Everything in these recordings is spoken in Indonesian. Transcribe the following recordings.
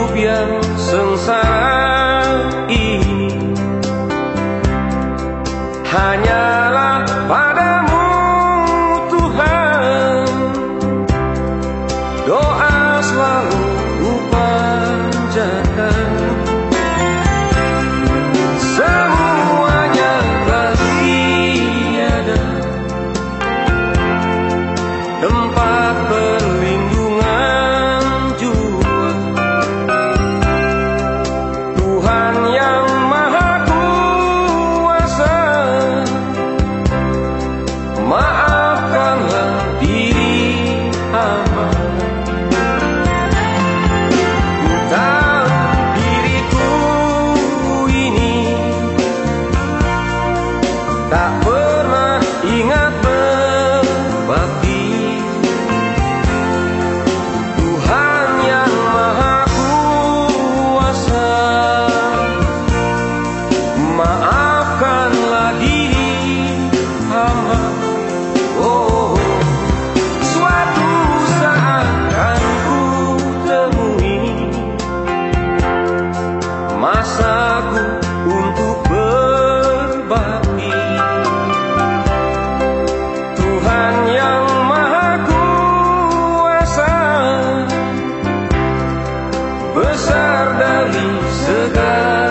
hidup yang sengsara ini. Hanya besar dari segala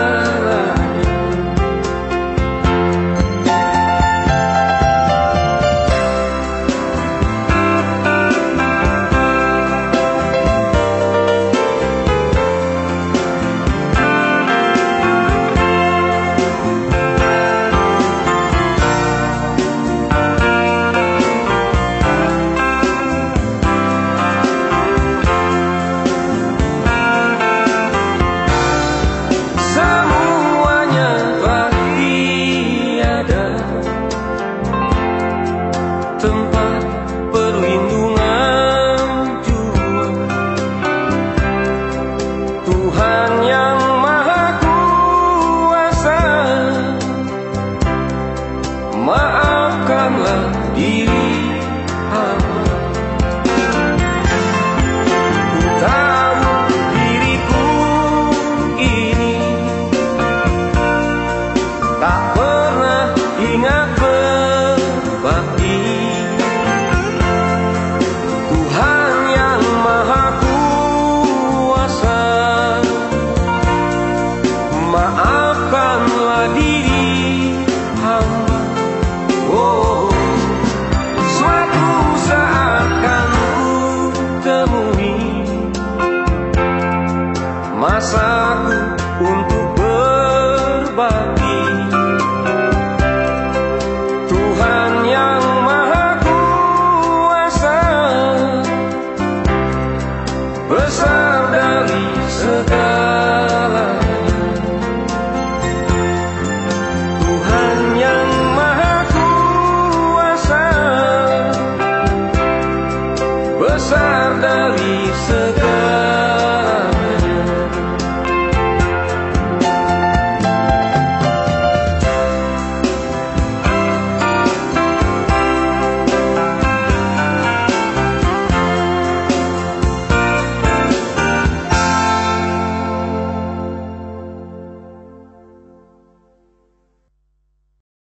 untuk berbagi Tuhan yang Maha Kuasa Besar dari segala. Tuhan yang Maha Kuasa, besar dari segala.